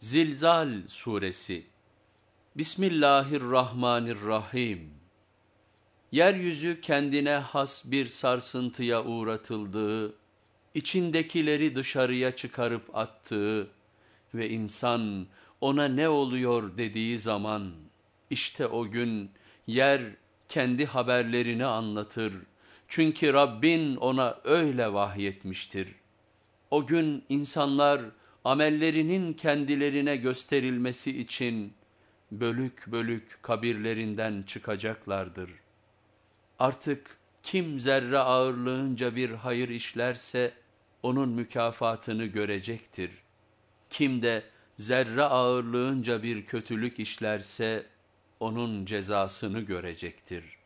Zilzal Suresi Bismillahirrahmanirrahim Yeryüzü kendine has bir sarsıntıya uğratıldığı, içindekileri dışarıya çıkarıp attığı ve insan ona ne oluyor dediği zaman, işte o gün yer kendi haberlerini anlatır. Çünkü Rabbin ona öyle vahyetmiştir. O gün insanlar, amellerinin kendilerine gösterilmesi için bölük bölük kabirlerinden çıkacaklardır. Artık kim zerre ağırlığınca bir hayır işlerse onun mükafatını görecektir. Kim de zerre ağırlığınca bir kötülük işlerse onun cezasını görecektir.''